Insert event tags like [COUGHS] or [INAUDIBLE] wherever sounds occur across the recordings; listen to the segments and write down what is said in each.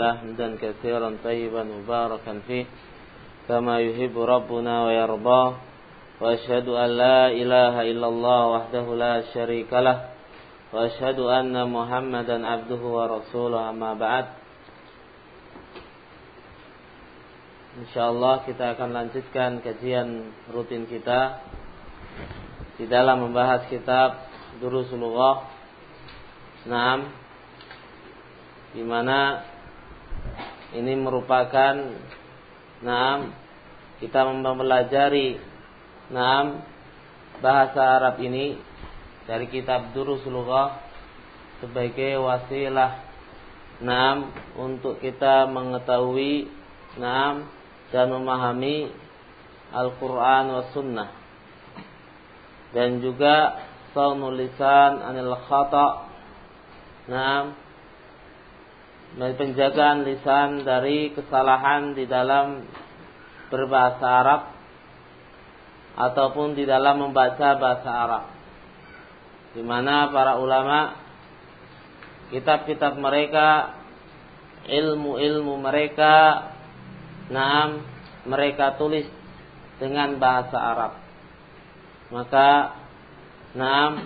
حمدا كثيرا طيبا مباركا فيه كما يحب ربنا ويرضاه وأشهد أن لا إله إلا الله وحده لا شريك له anna Muhammadan محمدا عبده ورسوله أما بعد Insyaallah kita akan lanjutkan kajian rutin kita. Di dalam membahas kitab Durusulullah 6 di mana ini merupakan enam kita mempelajari enam bahasa Arab ini dari kitab Durusulullah sebagai wasilah enam untuk kita mengetahui enam dan memahami Al-Quran wa Sunnah. Dan juga saunul lisan anil khata nah penjagaan lisan dari kesalahan di dalam berbahasa Arab ataupun di dalam membaca bahasa Arab di mana para ulama kitab-kitab mereka ilmu-ilmu mereka Naam mereka tulis dengan bahasa Arab. Maka naam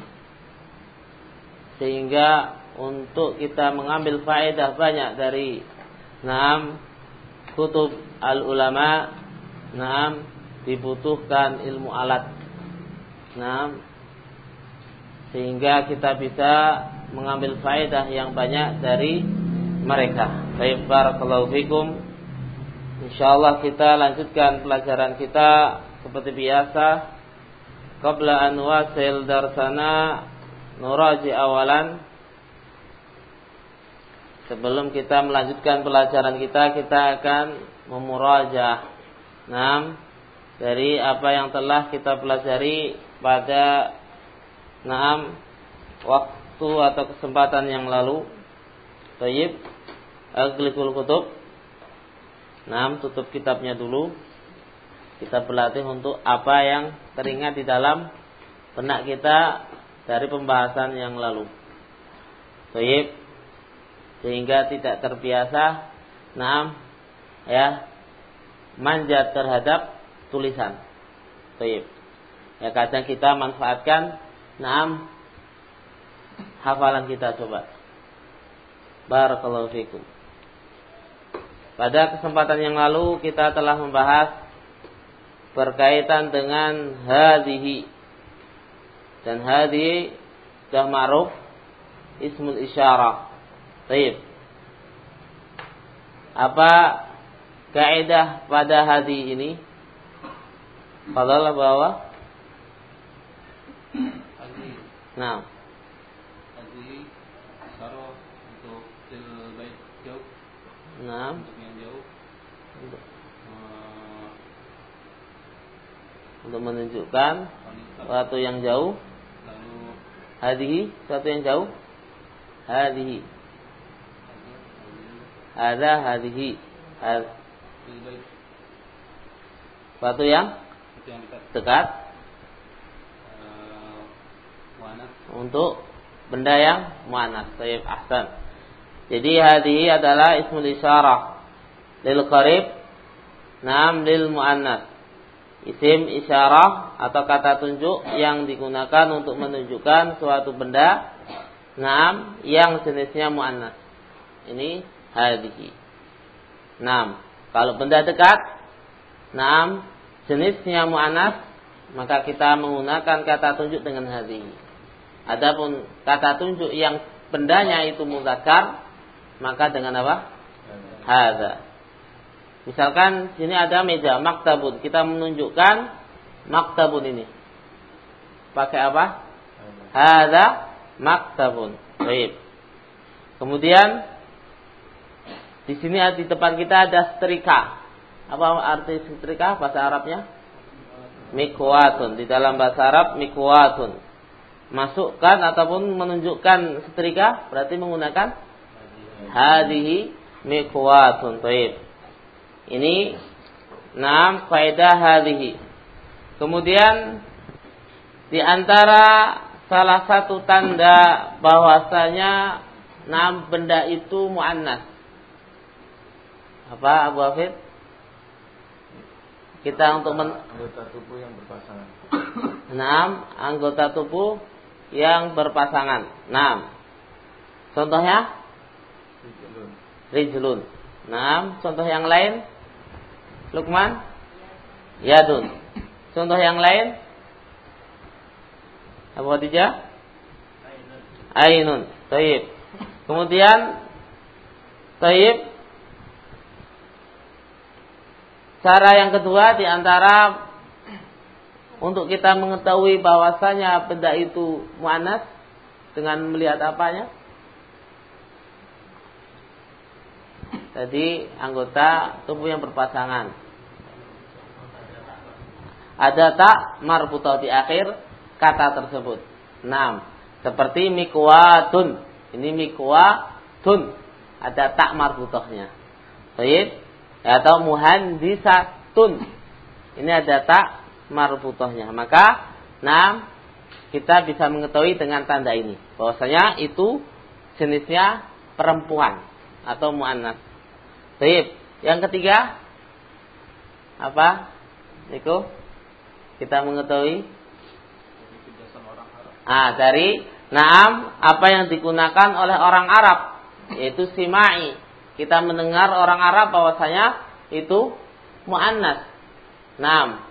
sehingga untuk kita mengambil faedah banyak dari naam kutub al ulama naam dibutuhkan ilmu alat. Naam sehingga kita bisa mengambil faedah yang banyak dari mereka. Baik barakallahu fikum. Insyaallah kita lanjutkan pelajaran kita seperti biasa. Qabla an wasil darsana nuraji awalan. Sebelum kita melanjutkan pelajaran kita, kita akan memurajah. Nam dari apa yang telah kita pelajari pada enam waktu atau kesempatan yang lalu. Tayyib. Aglikul kutub. Nah, tutup kitabnya dulu. Kita berlatih untuk apa yang teringat di dalam benak kita dari pembahasan yang lalu. Baik. Sehingga tidak terbiasa nah ya manjat terhadap tulisan. Baik. Ya kadang kita manfaatkan nah hafalan kita coba. Barakallahu fikum. Pada kesempatan yang lalu kita telah membahas berkaitan dengan hadhihi. Dan hadhihi sudah ma'ruf ismul isyarah. Baik. Apa kaidah pada hadhi ini? Fadalah bahwa Nah. Isyarah untuk jauh. Nah. untuk menunjukkan suatu yang jauh hadhi suatu yang jauh hadhi ada hadhi. Suatu yang dekat. untuk benda yang muannas. Sayyid ahsan. Jadi hadhi adalah ismul isyarah lil qarib nam lil muannas. Isim isyarah atau kata tunjuk yang digunakan untuk menunjukkan suatu benda Naam yang jenisnya muannas. Ini hadhihi. Naam. Kalau benda dekat, naam jenisnya muannas, maka kita menggunakan kata tunjuk dengan hadhihi. Adapun kata tunjuk yang bendanya itu muzakkar, maka dengan apa? Hadza. Misalkan sini ada meja maktabun, kita menunjukkan maktabun ini. Pakai apa? Ada maktabun. Baik. Kemudian di sini di depan kita ada setrika. Apa arti setrika bahasa Arabnya? Mikwatun. Di dalam bahasa Arab mikwatun. Masukkan ataupun menunjukkan setrika berarti menggunakan hadihi mikwatun. Baik. Ini enam faedah hadhihi. Kemudian di antara salah satu tanda bahwasanya enam benda itu muannas. Apa Abu Hafid? Kita untuk men anggota tubuh yang berpasangan. Enam anggota tubuh yang berpasangan. Enam. Contohnya? Rijlun. Rijlun. Enam. Contoh yang lain? Lukman? Yadun. Contoh yang lain? Abu Khadijah? Ainun. Taib. Kemudian Taib Cara yang kedua di antara untuk kita mengetahui bahwasanya benda itu muannas dengan melihat apanya? Jadi anggota tubuh yang berpasangan. Ada tak marbutah di akhir kata tersebut. 6. Seperti mikwatun. Ini mikwatun. Ada tak marbutahnya. Baik atau muhandisatun. Ini ada tak marbutohnya. Maka enam kita bisa mengetahui dengan tanda ini bahwasanya itu jenisnya perempuan atau muannas. Baik, yang ketiga apa? Niko kita mengetahui ah dari naam apa yang digunakan oleh orang Arab yaitu simai kita mendengar orang Arab bahwasanya itu muannas. Naam.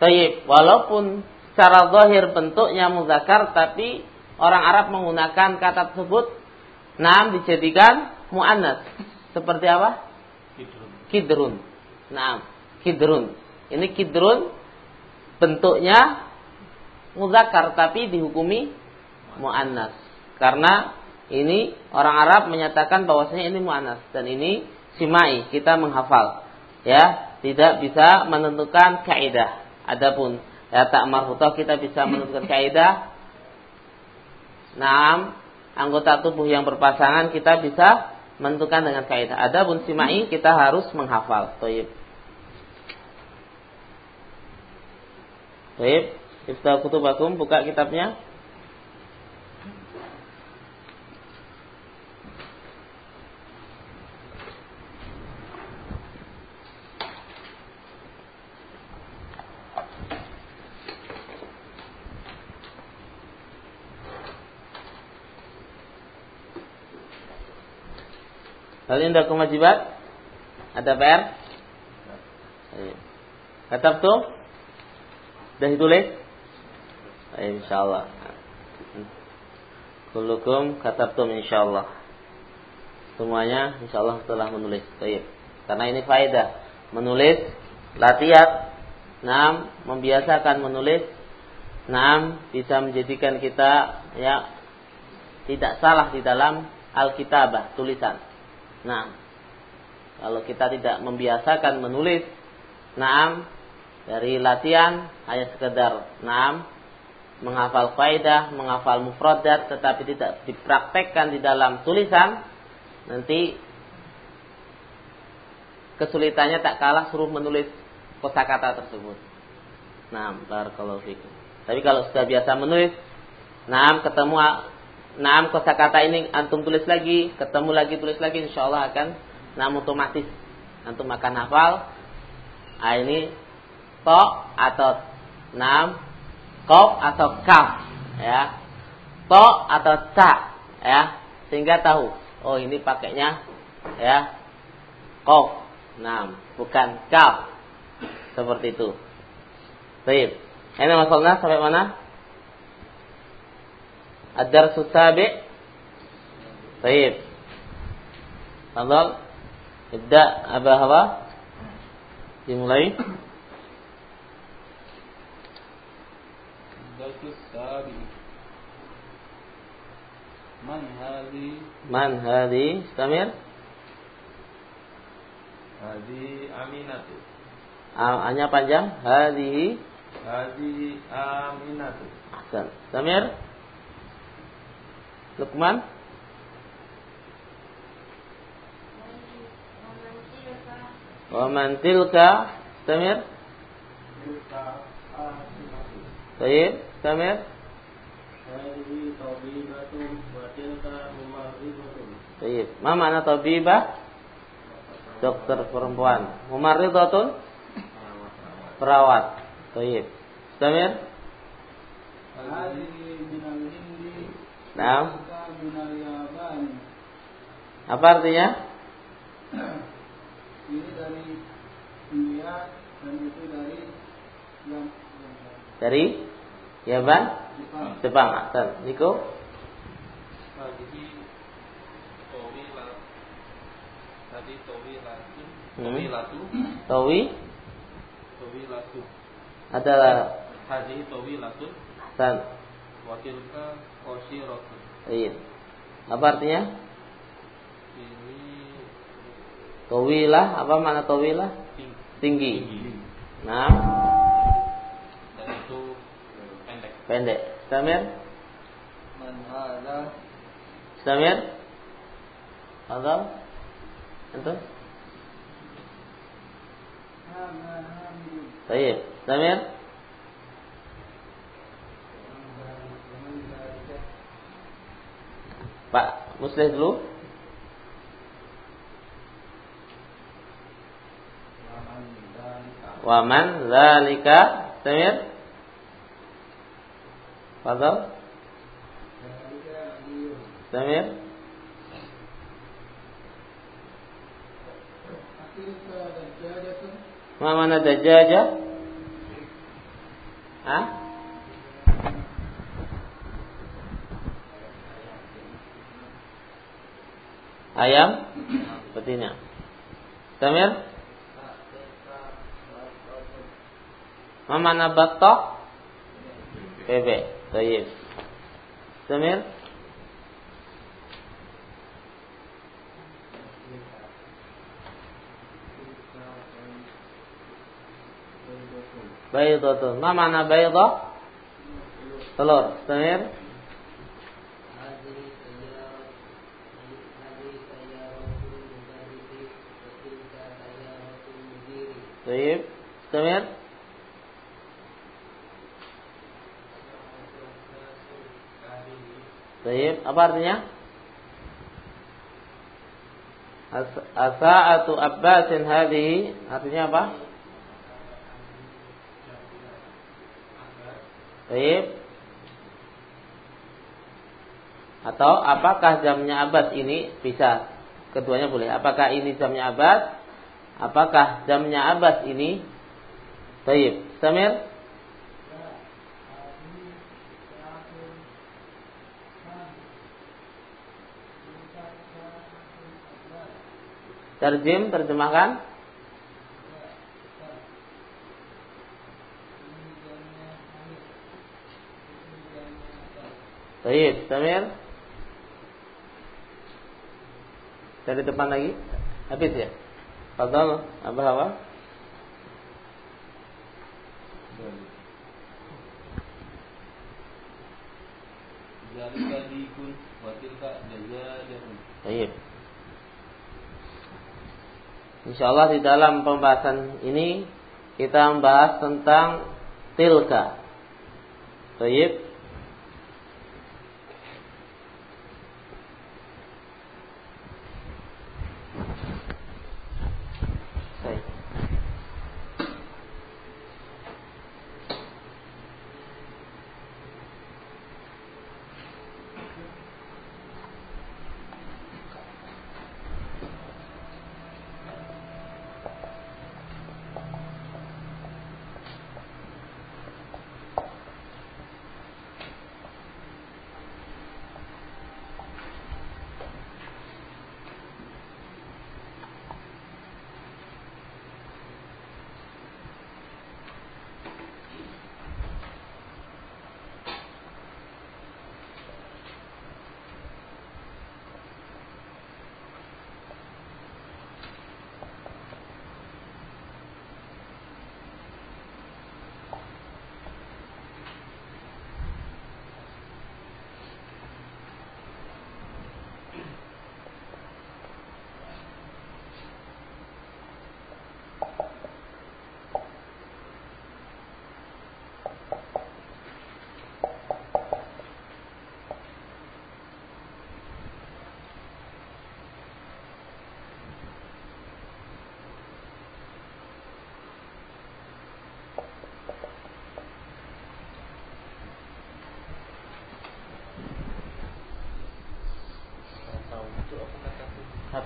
Tayyib, walaupun secara zahir bentuknya muzakkar tapi orang Arab menggunakan kata tersebut naam dijadikan muannas. Seperti apa? Kidrun. Kidrun. Naam, kidrun. Ini kidrun bentuknya muzakkar tapi dihukumi muannas. Karena ini orang Arab menyatakan bahwasanya ini mu'anas dan ini simai, kita menghafal. Ya, tidak bisa menentukan kaidah. Adapun ya tak marhutah kita bisa menentukan kaidah. Naam, anggota tubuh yang berpasangan kita bisa menentukan dengan kaidah. Adapun simai kita harus menghafal. Toib. Toib. Iftah kutubakum, buka kitabnya. Hal ini kewajiban? Ada PR? Katab tuh? Sudah ditulis? Insyaallah. Kulukum katabtum insyaallah. Semuanya insyaallah telah menulis. Baik. Karena ini faedah. Menulis latihan Nam membiasakan menulis Nam bisa menjadikan kita ya tidak salah di dalam alkitabah tulisan. Nah, kalau kita tidak membiasakan menulis, naam dari latihan hanya sekedar naam menghafal faidah, menghafal mufradat tetapi tidak dipraktekkan di dalam tulisan, nanti kesulitannya tak kalah suruh menulis kosakata tersebut. Nah, barakallahu fikum. Tapi kalau sudah biasa menulis, nah ketemu Nah, kata ini antum tulis lagi, ketemu lagi tulis lagi, insya Allah akan nah otomatis antum akan hafal. Nah, ini to atau nam, kof atau kaf, ya, to atau ta, ya, sehingga tahu. Oh ini pakainya, ya, kof, nam, bukan kaf, seperti itu. Baik. Ini masalahnya sampai mana? الدرس السابع طيب تفضل ابدأ أبا هوا dimulai الدرس السابع من هذه من هذه استمر هذه أمينة hanya panjang هذه هذه آمنة أحسن استمر Lukman Wa man tilka Tamir Baik, Tamir Baik, ma makna tabibah? Dokter perempuan. Mumarridatun? Perawat. Baik. Samir? Nah. Apa artinya? Ini dari India dan itu dari Dari Yaman? Jepang. Jepang. Asal. Niko? Tadi tawilatun Hmm. Tawilatu Tawi? Tawilatu Adalah Hadhihi tawilatun Asal. Wakilka qasiratun Baik. Apa artinya? Ini Tawilah. Apa mana tawilah? tinggi Tinggi. Nah. Dan itu pendek Pendek. Samir? Man? Itu? hada hamid Baik. Samir? Pak Muslih dulu. Waman zalika Samir? Fadal? Samir? Ma mana dajaja? Hah? Ayam? Betina. Samir? Ma mana batok? Bebek. Baik. Samir? Baydatun. Ma mana baydah? Telur. Samir? Baik. Samir? Baik. Apa artinya? As- Asa'atu Abbasin hadhihi artinya apa? Atau apakah jamnya Abbas ini bisa keduanya boleh. Apakah ini jamnya Abbas? Apakah jamnya Abbas ini? Baik. Samir? Terjem, terjemahkan. Baik, Samir. Dari depan lagi. Habis ya? Fadal, apa apa? Zalika dikun Watilka Baik. Insyaallah di dalam pembahasan ini kita membahas tentang tilka. Baik.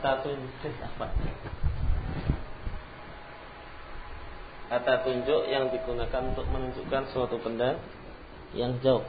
Tunjuk apa? Kata tunjuk yang digunakan untuk menunjukkan suatu benda yang jauh.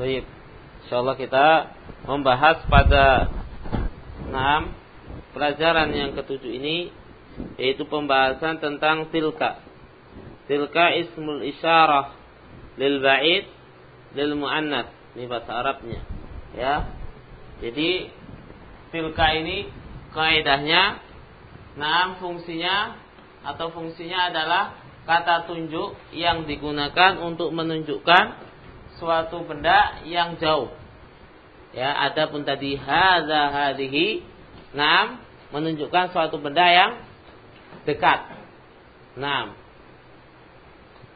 Baik. Insyaallah kita membahas pada enam pelajaran yang ketujuh ini yaitu pembahasan tentang tilka. Tilka ismul isyarah lil ba'id lil muannats. Ini bahasa Arabnya. Ya. Jadi tilka ini kaidahnya enam fungsinya atau fungsinya adalah kata tunjuk yang digunakan untuk menunjukkan suatu benda yang jauh. Ya, adapun tadi hadza hadhihi nam menunjukkan suatu benda yang dekat. Nam.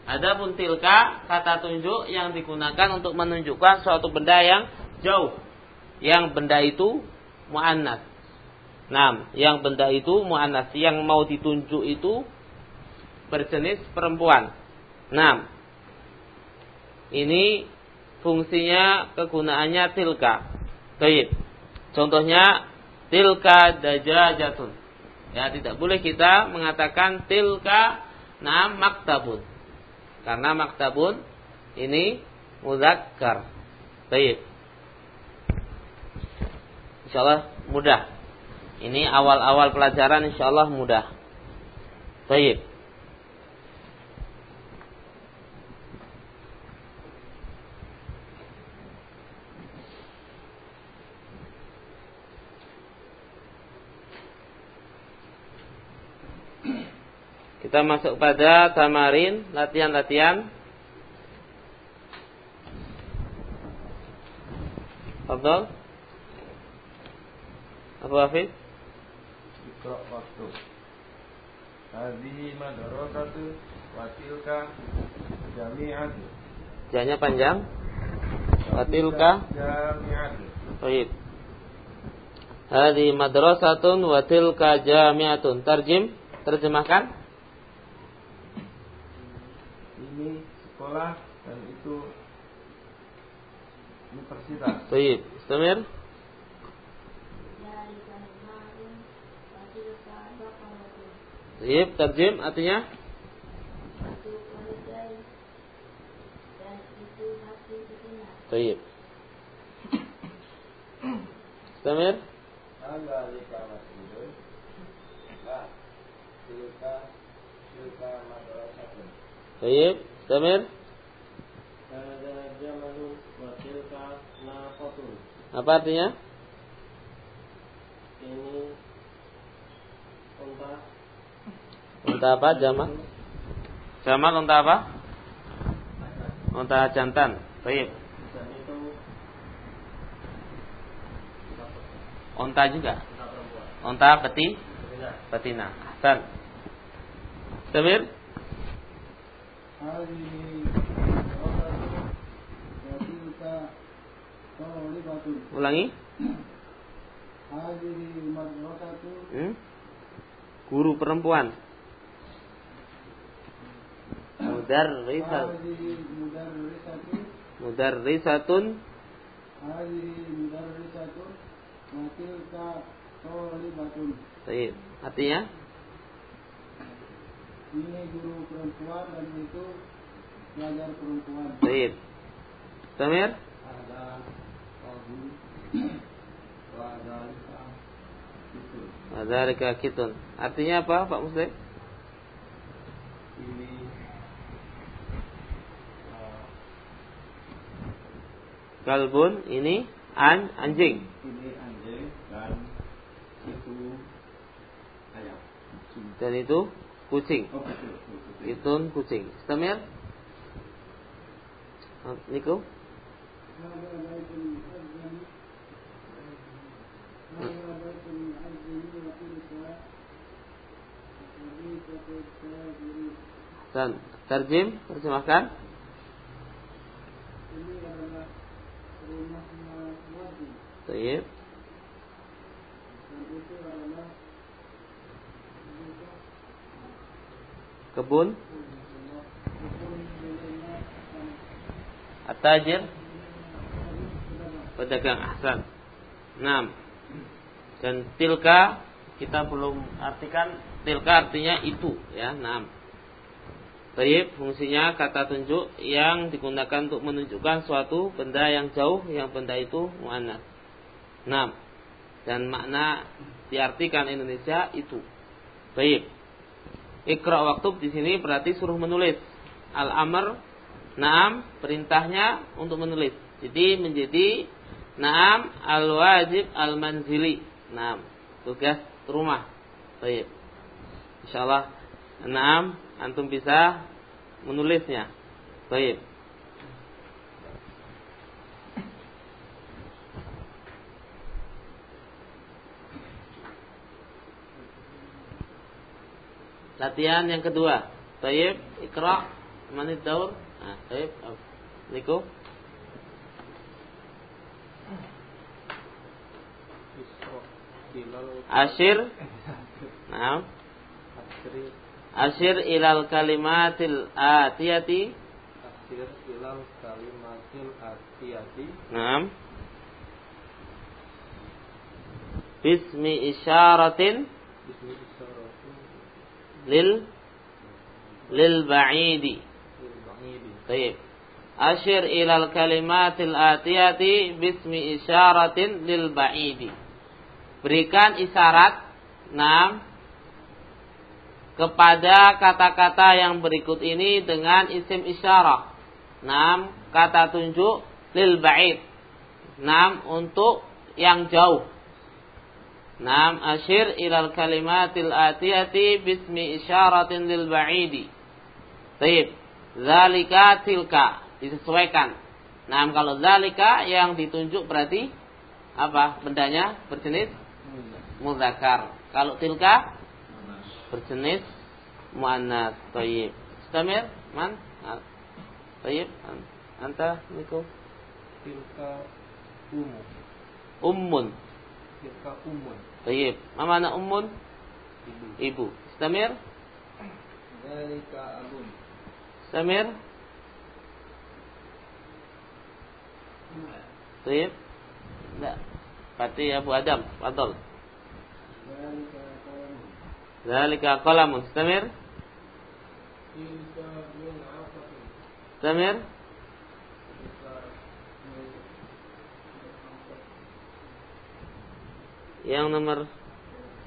Adapun tilka kata tunjuk yang digunakan untuk menunjukkan suatu benda yang jauh. Yang benda itu muannas. Nam, yang benda itu muannas, yang mau ditunjuk itu berjenis perempuan. Nam. Ini fungsinya kegunaannya tilka. Baik. Contohnya tilka dajajatun. Ya, tidak boleh kita mengatakan tilka nam maktabun. Karena maktabun ini muzakkar. Baik. Insyaallah mudah. Ini awal-awal pelajaran insyaallah mudah. Baik. Kita masuk pada tamarin, latihan-latihan. Abdul? Abu Hafiz? Ikra waktu. Hadhihi madrasatu wa tilka jami'atu. Janya panjang. Wa tilka jami'atu. Baik. Hadhihi madrasatun wa tilka jami'atun. Tarjim, terjemahkan. Sekolah dan itu universitas. Baik, Istamir. Baik, terjem artinya? Baik. Istamir. Baik, Istamir. Apa artinya? Ini unta. Unta apa? Jamal? Jamal unta apa? Unta jantan. Baik. Unta juga. unta perempuan. Unta peti? Benar. Betina. Ahsan. Samir? Ulangi. Hmm? Guru perempuan. Mudarrisat. Mudarrisatun. Baik. Artinya? Ini guru perempuan dan itu pelajar perempuan. Baik. Samir? Ada Abu. Madzalika kitun. Artinya apa, Pak Muslim? Ini uh, Kalbun ini an anjing. Ini anjing dan itu ayam. Dan itu kucing. Oh betul. betul. Itu kucing. Istamir? Niku? Dan terjem, terjemahkan. Ini adalah Wadi Tayyib. dan itu adalah Kebun. At-tajir. Pedagang ahsan. 6. Dan tilka kita belum artikan tilka artinya itu ya. 6. Tayyib fungsinya kata tunjuk yang digunakan untuk menunjukkan suatu benda yang jauh yang benda itu muannas. 6. Dan makna diartikan Indonesia itu. Baik. Ikra waktu di sini berarti suruh menulis. Al-amr Naam perintahnya untuk menulis. Jadi menjadi Naam al-wajib al-manzili. Naam tugas rumah. Baik. Insyaallah Naam antum bisa menulisnya. Baik. Latihan yang kedua. Baik, ikra manid daur. Nah, ilal Asyir. Nah, asri asyir ilal kalimatil atiyati. asir ilal kalimatil atiyati Nah. Bismi isyaratin bismi lil lil ba'idi. Baik. Asyir ilal kalimatil atiyati bismi isyaratin lil ba'idi. Berikan isyarat enam kepada kata-kata yang berikut ini dengan isim isyarah. Enam kata tunjuk lil ba'id. Enam untuk yang jauh. Enam asyir ilal kalimatil atiyati bismi isyaratin lil ba'idi. Baik. Zalika tilka disesuaikan. Nah, kalau zalika yang ditunjuk berarti apa? Bendanya berjenis muzakkar. Kalau tilka berjenis muannas. Thayyib. Istamir, man? Thayyib. Anta niku tilka umu ummun. Tilka umun Thayyib. Ma mana ummun? ibu Ibu. Istamir? dalika abun Istamir? Thayyib. Enggak. Berarti Abu Adam, fadal. Zalika kalam Zalika qalamun. Istamir? Istamir? tilka Yang nomor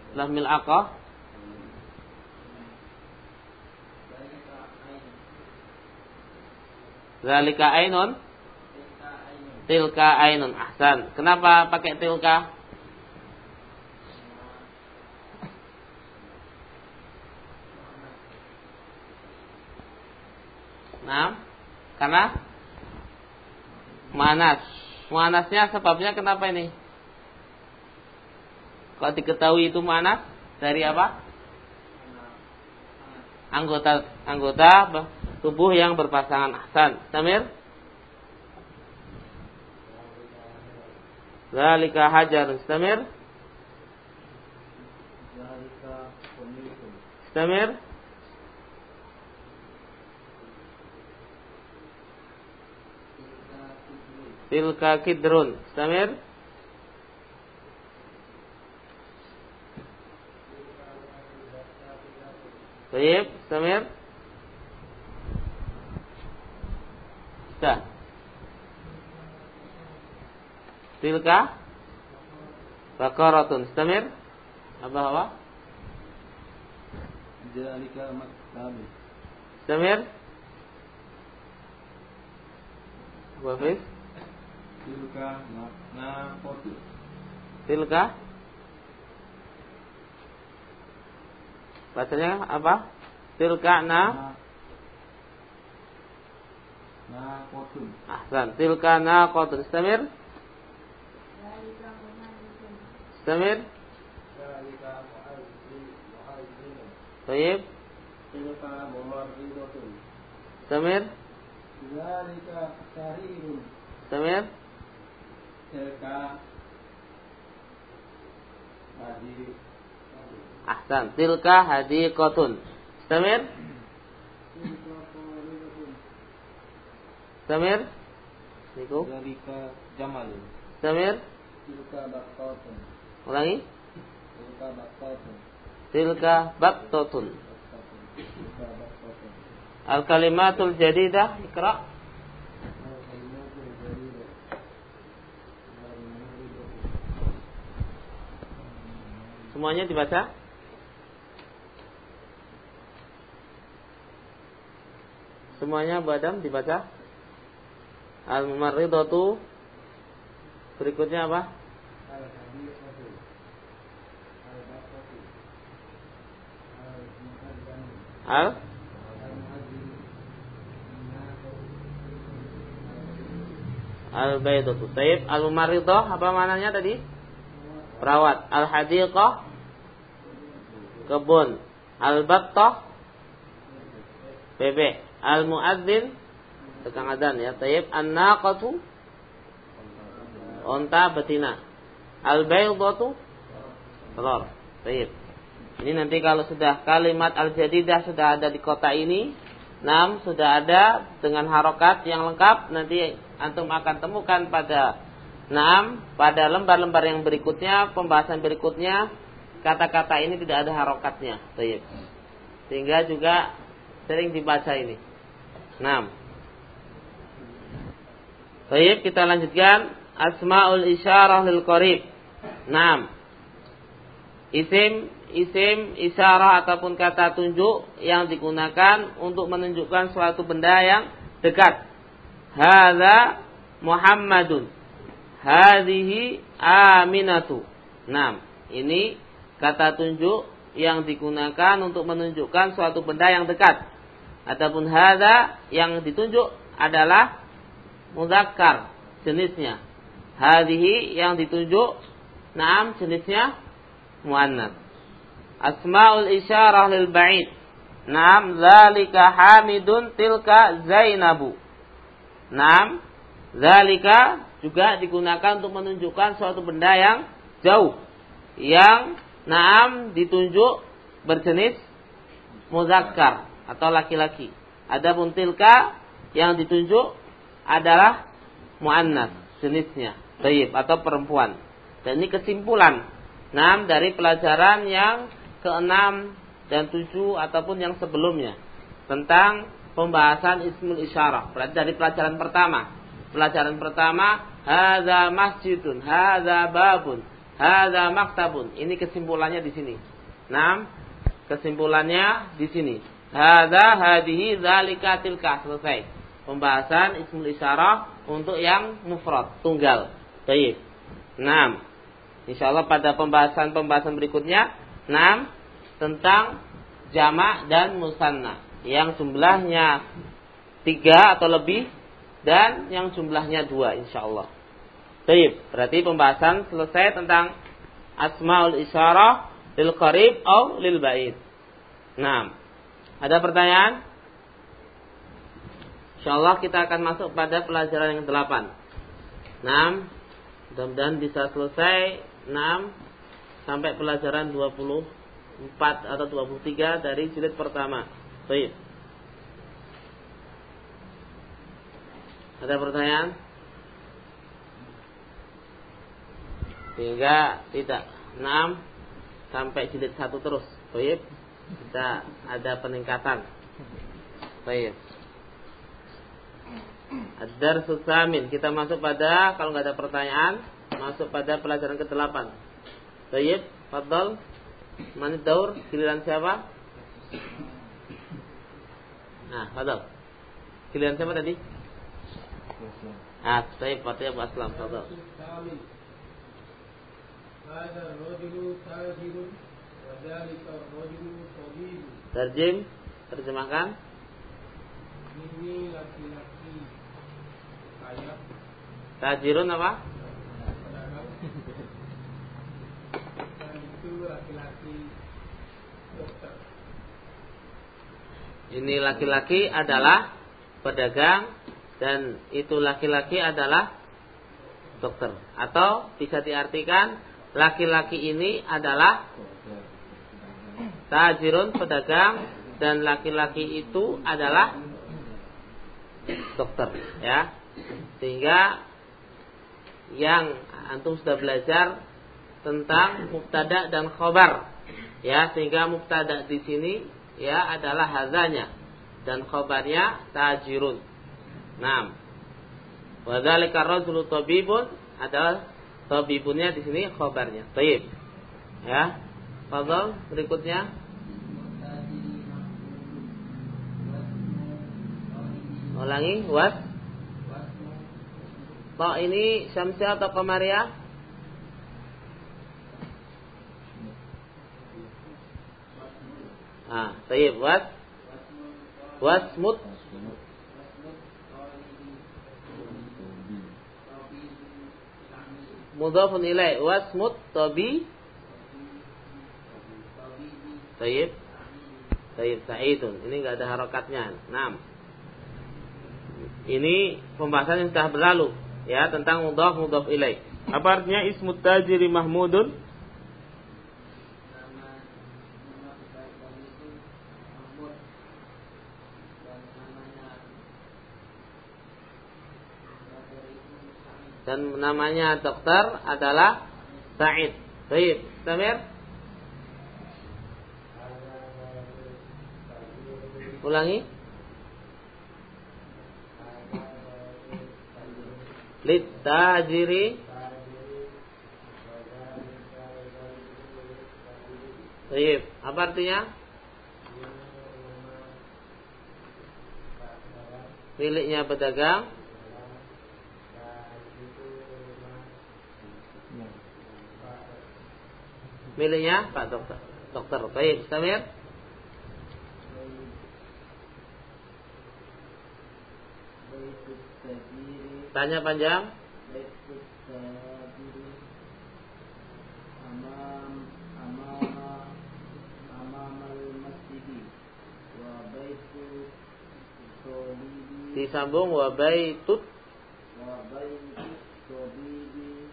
setelah mil'aqah Zalika ainun Tilka ainun Ahsan Kenapa pakai tilka? Nah, karena manas. Manasnya sebabnya kenapa ini? Kok diketahui itu manas dari apa? Anggota anggota tubuh yang berpasangan ahsan. Samir? Zalika hajar. Samir? Samir? Tilka kidrun. Samir? Baik, Samir? Sudah. Tilka Bakaratun. Samir? Apa apa? Zalika maktabi Samir? Wafis? Tilka na kotu. Tilka Bacanya apa? Tilka na. Ahsan. Tilka na qatun. Istamir. Istamir. Baik. Tilka mumarridatun. Istamir. Zalika sarirun. Istamir. Tilka hadir. Ahsan. Tilka hadiqatun. Qaridatun. Istamir. Niku. Zalika jamalun. Istamir. Tilka baqqatun. Ulangi. Tilka baqqatun. Tilka jadidah. Ikra. Al-kalimatul jadidah. Al-mu'ridatun. Semuanya dibaca. Semuanya Bu Adam dibaca. Al-Mumarridatu Berikutnya apa? Al. Al-Baydatu Taib Al-Mumarridah Apa maknanya tadi? Perawat Al-Hadiqah Kebun Al-Battah Bebek Al-Muadzin Tukang adzan ya Taib An-Naqatu Onta betina. Al-Baydatu Telur. Taib Ini nanti kalau sudah kalimat Al-Jadidah sudah ada di kota ini Enam sudah ada dengan harokat yang lengkap nanti antum akan temukan pada enam pada lembar-lembar yang berikutnya pembahasan berikutnya kata-kata ini tidak ada harokatnya, Taib. Sehingga juga sering dibaca ini. Enam. Taib kita lanjutkan asmaul isyarah lil qarib. Enam. Isim isim isyarah ataupun kata tunjuk yang digunakan untuk menunjukkan suatu benda yang dekat. Hadza Muhammadun. Hadhihi Aminatu. Nah, ini kata tunjuk yang digunakan untuk menunjukkan suatu benda yang dekat. Adapun hadza yang ditunjuk adalah muzakkar jenisnya. Hadhihi yang ditunjuk naam jenisnya muannats. Asmaul isyarah lil ba'id. Naam zalika Hamidun tilka Zainabu. Naam zalika juga digunakan untuk menunjukkan suatu benda yang jauh. Yang naam ditunjuk berjenis muzakkar atau laki-laki. Adapun tilka yang ditunjuk adalah muannas jenisnya, tayyib atau perempuan. Dan ini kesimpulan enam dari pelajaran yang keenam dan tujuh ataupun yang sebelumnya tentang pembahasan ismul isyarah. Dari pelajaran pertama. Pelajaran pertama, hadza masjidun, hadza babun, hadza maktabun. Ini kesimpulannya di sini. Enam, kesimpulannya di sini. Hadza hadihi dzalika tilka selesai. Pembahasan ismul isyarah untuk yang mufrad, tunggal. Baik. Enam. Insyaallah pada pembahasan-pembahasan berikutnya, enam tentang jamak dan musanna yang jumlahnya tiga atau lebih dan yang jumlahnya dua insyaallah. Baik, berarti pembahasan selesai tentang asmaul isyarah lil qarib atau lil ba'id. Nah, ada pertanyaan? Insyaallah kita akan masuk pada pelajaran yang delapan. Enam, mudah-mudahan bisa selesai enam sampai pelajaran 24 atau 23 dari jilid pertama. Baik. Ada pertanyaan? Sehingga tidak 6 sampai jilid 1 terus. Baik Kita ada peningkatan. Baik. Ad-Darsu Samin. Kita masuk pada kalau nggak ada pertanyaan, masuk pada pelajaran ke-8. Baik, Fadl. Manit daur, giliran siapa? Nah, Fadl. Giliran siapa tadi? Ah, baik, Fatih Abu Aslam, fadhal. الثامن هذا الرجل تاجر وذلك الرجل طبيب Terjem, terjemahkan. ini laki-laki kaya Tajirun apa? pedagang dan itu laki-laki dokter Ini laki-laki adalah pedagang dan itu laki-laki adalah dokter. Atau bisa diartikan laki-laki ini adalah tajirun pedagang dan laki-laki itu adalah dokter ya. Sehingga yang antum sudah belajar tentang mubtada dan khobar ya sehingga mubtada di sini ya adalah hazanya dan khobarnya tajirun. Naam. Wa dzalika rajulu tabibun adalah tabibunnya di sini khobarnya. Baik. Ya. Fadhal berikutnya. Ulangi was Ta ini Syamsia atau Qamaria? Ah, tayyib. Was wasmut mudhafun ilai. Wasmut tabi tayyib tayyib sa'idun. Ini enggak ada harakatnya enam ini pembahasan yang sudah berlalu ya tentang mudhaf mudhaf ilai apa artinya ismut tajiri mahmudun? Dan namanya dokter adalah Sa'id. Baik, Samir. Ulangi. Litajiri Baik, apa artinya? Miliknya pedagang Miliknya Pak Dokter. Dokter. Baik, Samir. Baitut Tajiri Tanya panjang. Baitut Tajiri Amam Amama Amamal Masjidi Wa Baitu Solibi Disambung wa baitut. Wa Baitu Solibi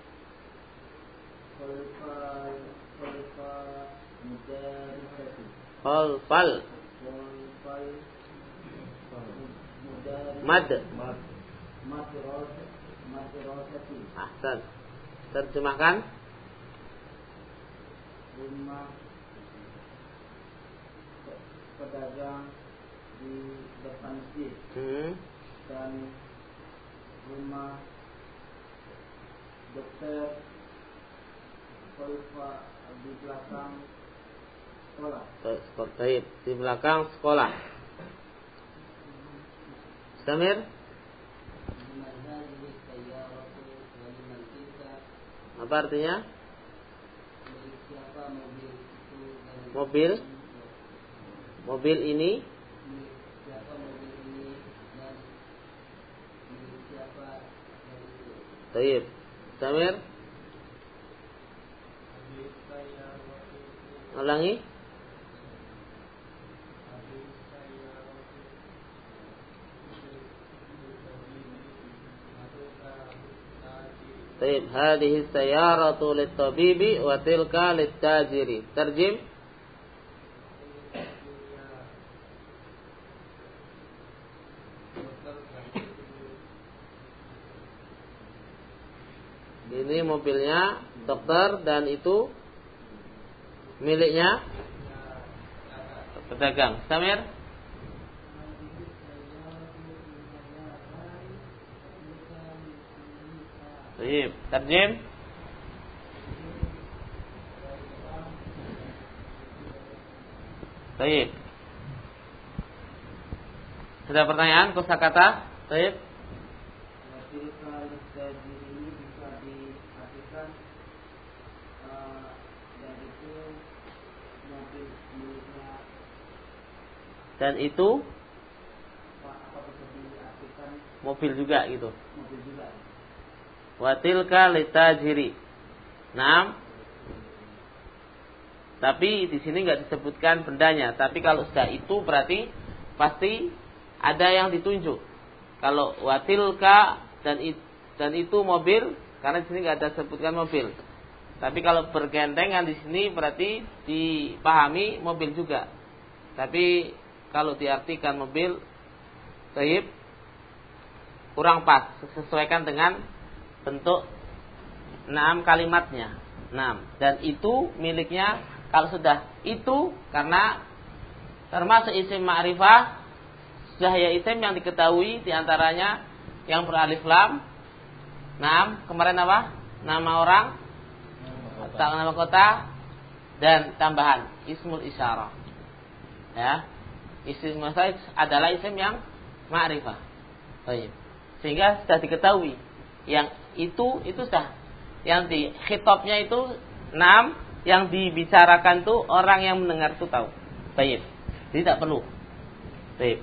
Khalfa Khalfa Mudarisati khalfal. Khalfa Mudarisati mad. Ahsan. Terjemahkan. rumah pedagang di depan masjid Hmm. dan rumah dokter Khalfa di belakang sekolah Baik, di belakang sekolah. Samir. Apa artinya? Mobil. Mobil ini Baik. Samir. Ulangi. Taib, hadhihi lit-tabibi wa tilka Ini mobilnya dokter dan itu miliknya pedagang. Samir? Baik, terjem. Baik. Ada pertanyaan kosakata? Baik. dan itu mobil juga gitu. Mobil juga. Watilka litajiri. Nah, tapi di sini nggak disebutkan bendanya. Tapi kalau sudah itu berarti pasti ada yang ditunjuk. Kalau watilka dan dan itu mobil, karena di sini nggak ada sebutkan mobil. Tapi kalau bergandengan di sini berarti dipahami mobil juga. Tapi kalau diartikan mobil, taib kurang pas. Sesuaikan dengan bentuk enam kalimatnya. Enam. Dan itu miliknya kalau sudah itu karena termasuk isim ma'rifah sudah ya isim yang diketahui di antaranya yang beralif lam. Enam. Kemarin apa? Nama orang, tak nama kota dan tambahan ismul isyarah. Ya. Isim masalah adalah isim yang ma'rifah. Baik. Sehingga sudah diketahui yang itu itu sudah yang di khitabnya itu enam yang dibicarakan tuh orang yang mendengar itu tahu. Baik. Jadi tidak perlu. Baik.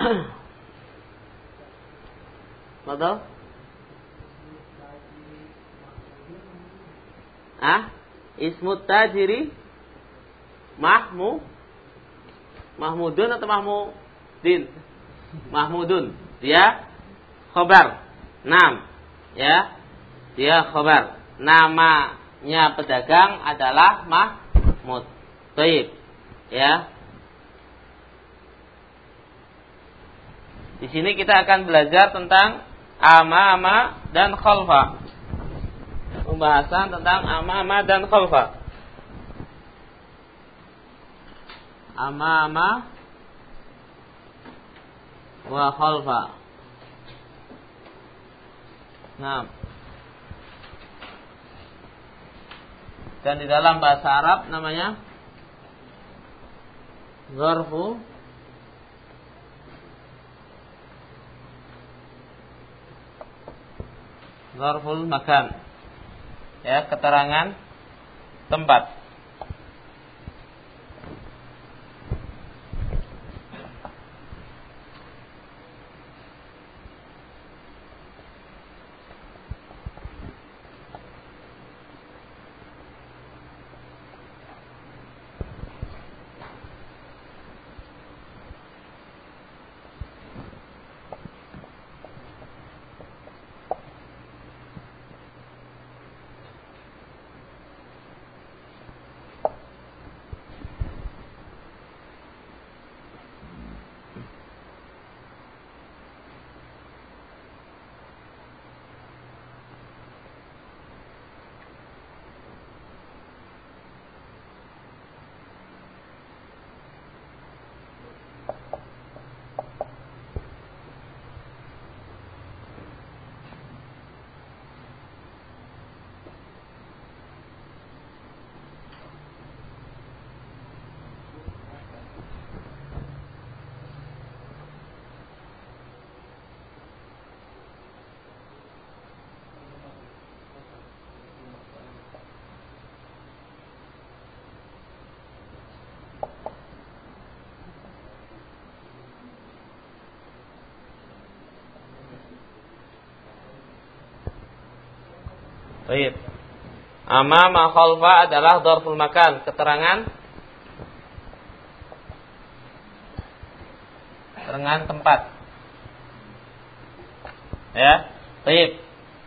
[CLEARS THROAT] Betul? Ah? Ismut tajiri Mahmu Mahmudun atau Mahmudin? Mahmudun. Dia khobar. Nam. Ya. Dia khobar. Namanya pedagang adalah Mahmud. Baik. Ya. Di sini kita akan belajar tentang ama-ama dan khalfa. Pembahasan tentang ama-ama dan khalfa. Ama-ama wa khalfa. Nah. Dan di dalam bahasa Arab namanya zarfu zarful makan. Ya, keterangan tempat. Baik. Amama khalfa adalah dorful makan, keterangan keterangan tempat. Ya, baik.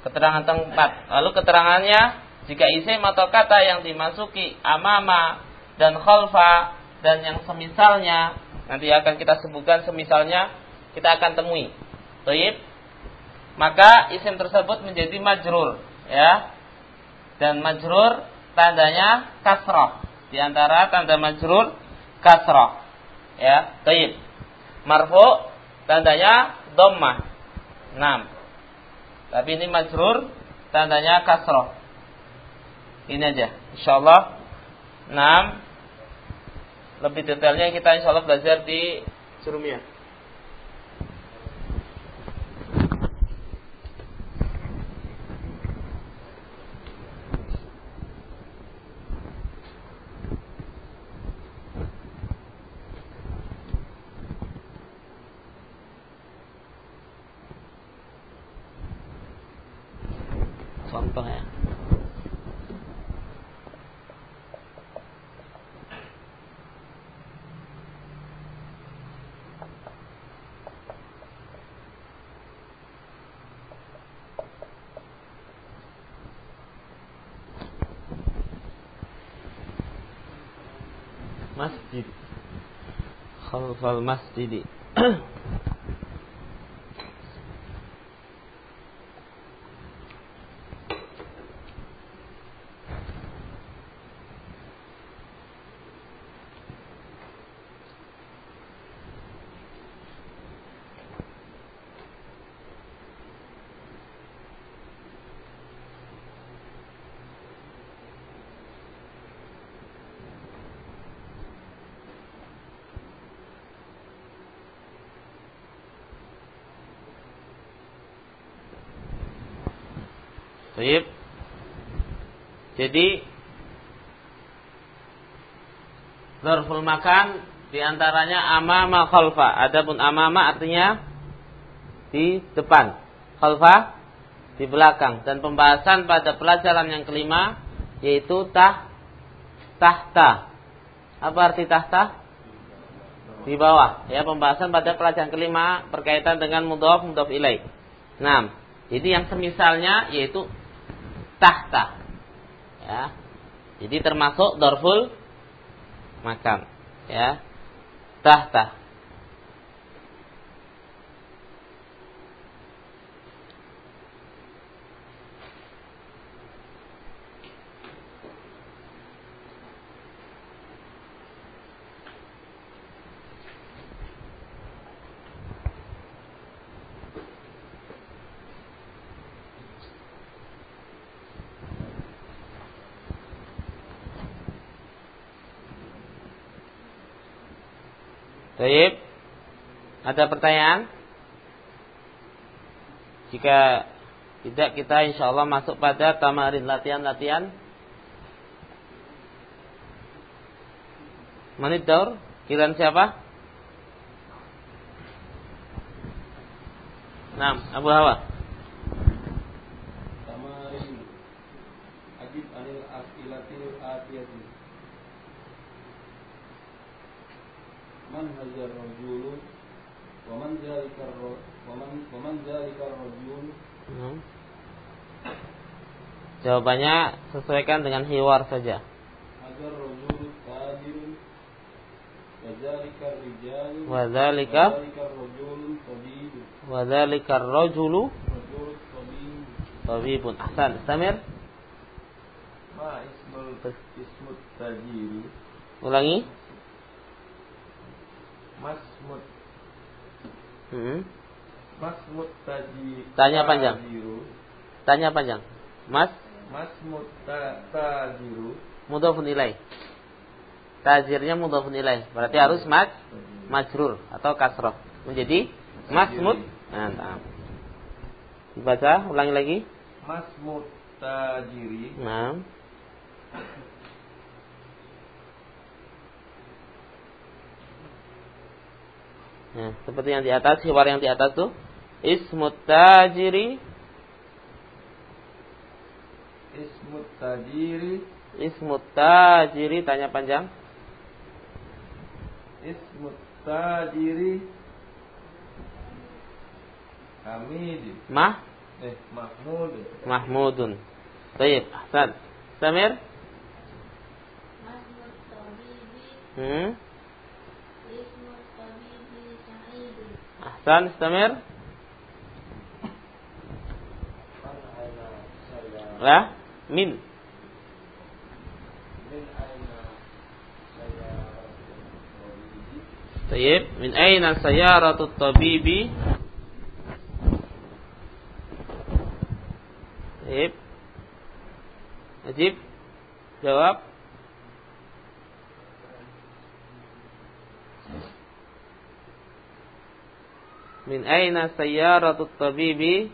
Keterangan tempat. Lalu keterangannya jika isim atau kata yang dimasuki amama dan khalfa dan yang semisalnya nanti akan kita sebutkan semisalnya kita akan temui. Baik. Maka isim tersebut menjadi majrur, ya dan majrur tandanya kasroh. Di antara tanda majrur kasroh. Ya, baik. Marfu tandanya dhammah. 6. Tapi ini majrur tandanya kasroh. Ini aja. Insyaallah 6 lebih detailnya kita insyaallah belajar di Surumiyah. contoh ya. Masjid. Khalfal masjidi [COUGHS] Baik. Jadi Zarful makan di antaranya amama khalfa. Adapun amama artinya di depan. Khalfa di belakang. Dan pembahasan pada pelajaran yang kelima yaitu tah tahta. Apa arti tahta? Di bawah. Ya pembahasan pada pelajaran kelima berkaitan dengan mudhof mudhof ilaih. Nah, jadi yang semisalnya yaitu tahta. Ya. Jadi termasuk dorful makam. Ya. Tahta. Baik. Ada pertanyaan? Jika tidak kita insya Allah masuk pada tamarin latihan-latihan. Manit daur? Kiran siapa? Nah, Abu Hawa. Tamarin Ajib anil as'ilatil atiyati Man hajar rajulu Wa man zalika ar- wa man wa man zalika rajul Hmm. Jawabannya sesuaikan dengan hiwar saja. hajar rajulu tajirun Wa zalika rijalu Wa dzalika Wa zalika rajulu wa dzalika tabibun. Ahsan. Istamir. Ma ismul ismut tajiri Ulangi. Masmut Hmm. Masmut taji Tanya panjang. tajiru. Tanya panjang. Mas Masmut ta, tajiru mudhafun ilaih. Tajirnya mudhafun ilaih. Berarti harus maj majrur atau kasroh. Menjadi masmud. Nah, nah. Dibaca ulangi lagi. Masmut tajiri Nah. Ya, seperti yang di atas, hiwar yang di atas tuh ismut tajiri. Ismut tajiri. Ismut tajiri tanya panjang. Ismut tajiri. Hamidi. Mah? Eh Mahmud. Mahmudun. Baik, ahsan. Samir? Mahmud Tabibi Hmm? سعيد Ahsan, Samir? Lah, min. طيب من أين سيارة الطبيب طيب أجيب جواب min aina sayyaratu tabibi?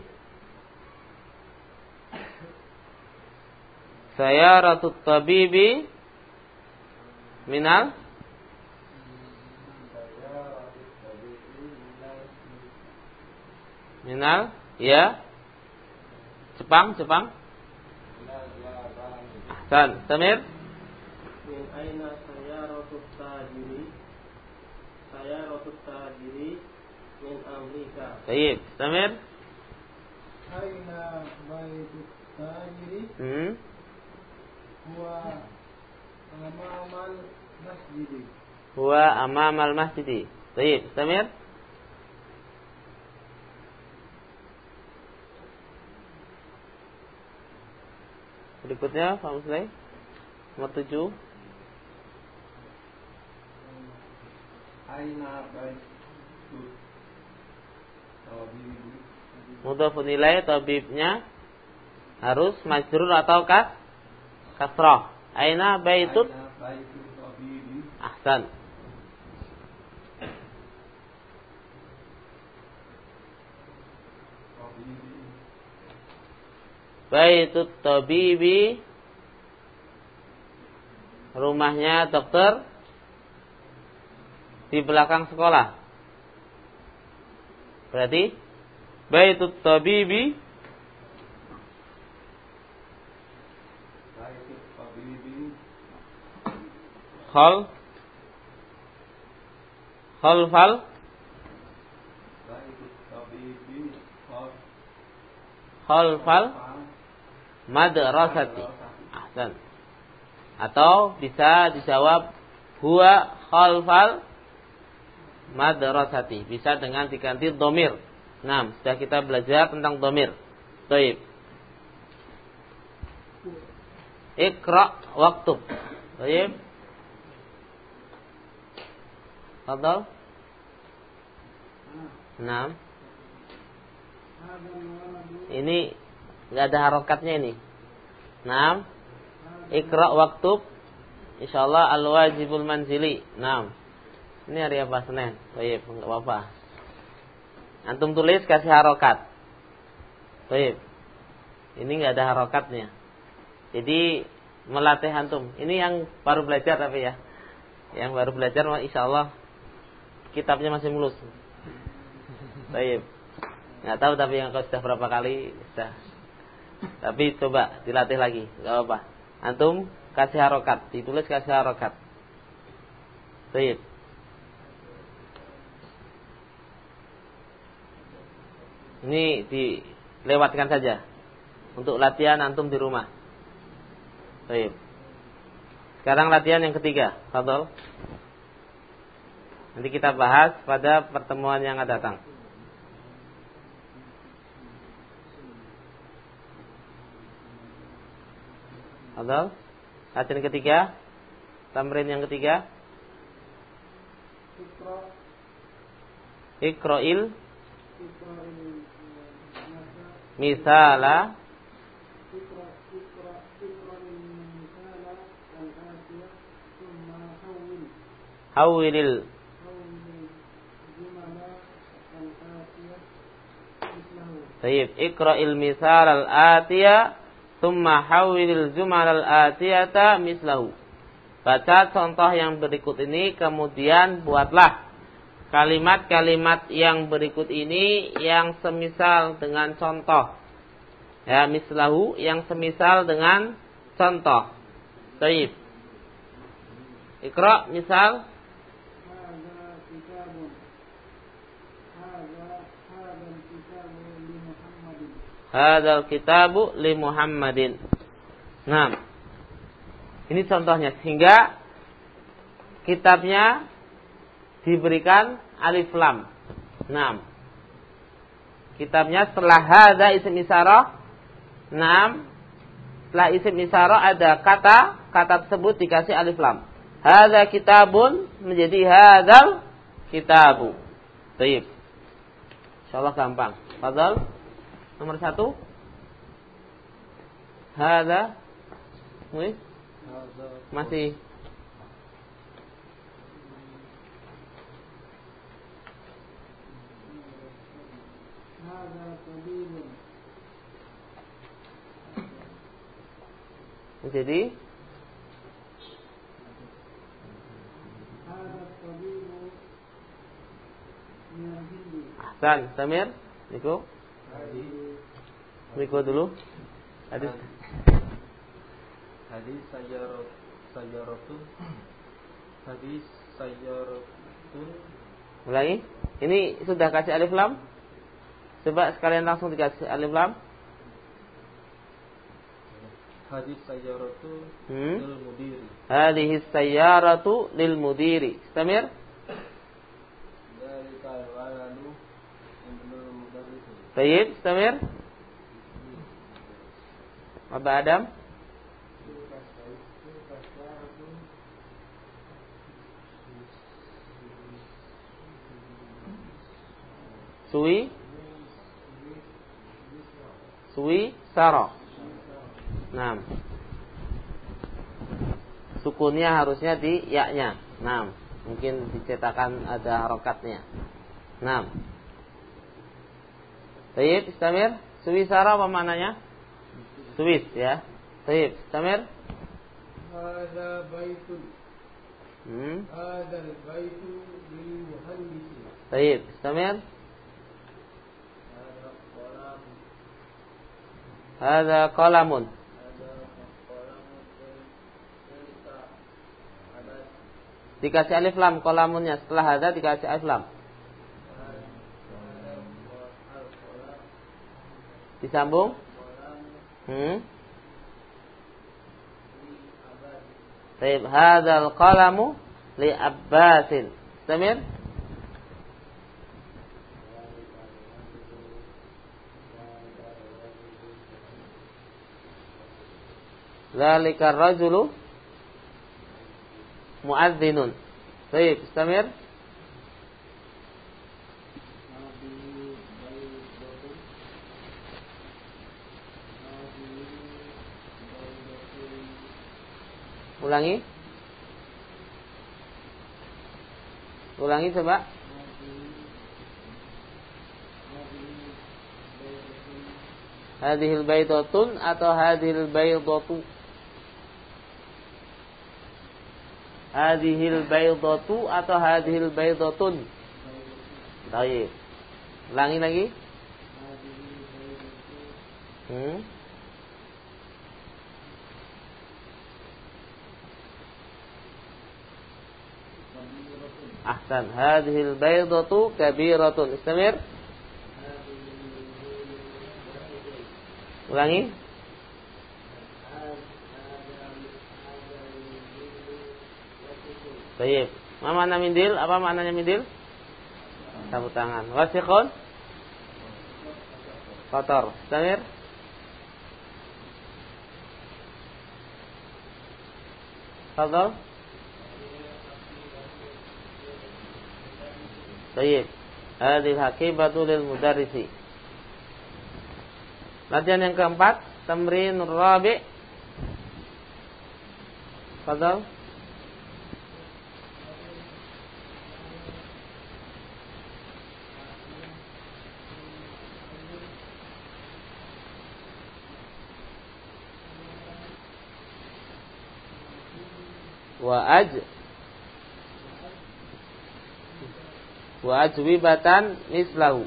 Sayyaratu tabibi minal? Minal ya. Jepang Jepang. Ahsan. Samir? Min aina sayyaratu tabibi? Sayyaratu tabibi min Amerika. Baik. Samir? Aina baitut tajiri? Hmm. Huwa amamal masjidi. Huwa amamal masjidi. Baik. Samir? Berikutnya Pak Muslim Nomor tujuh Aina baik Mudhafun nilai tabibnya harus majrur atau kas kasrah. Aina baitut ahsan. Baitut tabibi rumahnya dokter di belakang sekolah. Berarti baitut tabibi Baitut tabibi khal khalfal Baitut tabibi Khal khalfal madrasati. Ahsan. Atau bisa dijawab huwa khalfal madrasati. Bisa dengan diganti domir. Nah, sudah kita belajar tentang domir. Baik. Ikra waktu. Baik. Fadal. Enam. Ini nggak ada harokatnya ini. Enam. Ikra waktu. Insyaallah al-wajibul manzili. Enam. Ini hari apa? Senin. Baik, enggak apa-apa. Antum tulis kasih harokat. Baik. Ini nggak ada harokatnya. Jadi melatih antum. Ini yang baru belajar tapi ya. Yang baru belajar insya Allah kitabnya masih mulus. Baik. Nggak tahu tapi yang kau sudah berapa kali sudah. Tapi coba dilatih lagi, nggak apa-apa. Antum kasih harokat, ditulis kasih harokat. Baik. Ini dilewatkan saja untuk latihan antum di rumah. Baik. Sekarang latihan yang ketiga, Fadol. Nanti kita bahas pada pertemuan yang akan datang. Fadol. Latihan ketiga. Tamrin yang ketiga. Ikra Ikroil Ikra ini masa misala Ikra Ikra Ikra ini misala al-atiyah Summa hawil hawilil Tayyib. Iqra'il misal al-atiya thumma hawilil jumal al-atiyata mislahu. Baca contoh yang berikut ini kemudian buatlah kalimat-kalimat yang berikut ini yang semisal dengan contoh. Ya, mislahu yang semisal dengan contoh. Taib. Ikra misal Hadal kitabu li Muhammadin. Nah, ini contohnya. Sehingga kitabnya diberikan alif lam. Nah, kitabnya setelah hadza isim isyarah. Nah, setelah isim isyarah ada kata, kata tersebut dikasih alif lam. Hadza kitabun menjadi hadzal kitabu. Baik. Insyaallah gampang. Fadal. Nomor satu. Hadza masih. Jadi Ahsan, Samir, Niko. Niko dulu. Hadis. Hadis sajarot sajaratun. Hadis sajaratun. Mulai. Ini sudah kasih alif lam? Coba sekalian langsung dikasih alif lam. hadis sajarotun Hmm. lil mudiri Hadhihi sayyaratu lil mudiri. Istamir. dari waladu ibnul mudarris Tayyib, istamir. Adam. Suwi sui saro. Nah. Sukunnya harusnya di yaknya. Nah, mungkin dicetakan ada rokatnya. Nah. Tayyib, sui saro apa mananya? Swiss ya. Tayyib, Samir. Ada baitun. Hmm. Ada baitu lil muhandisi. Tayyib, Samir. Hada kolamun. Dikasih alif lam kolamunnya. Setelah hada dikasih alif lam. Disambung. Hmm. Taib hadal qalamu li Abbasin. Samir? Zalika rajulu muadzinun. Taib, istamir. Ulangi. Ulangi coba. Hadhil baydatun atau hadhil baydatu? Hadhil baydatu atau hadhil baydatun? Baik. Ulangi lagi. Hmm. Ahsan. Hadhil baydatu kabiratun. Istamir. Ulangi. Baik. Apa makna mindil? Apa maknanya mindil? Sapu tangan. Wasiqun? Kotor. Istamir. Fadal. Baik. Hadil hakibatu lil mudarrisi. Latihan yang keempat, tamrin rabi. Fadal. Wa aj wa ajwibatan mislahu.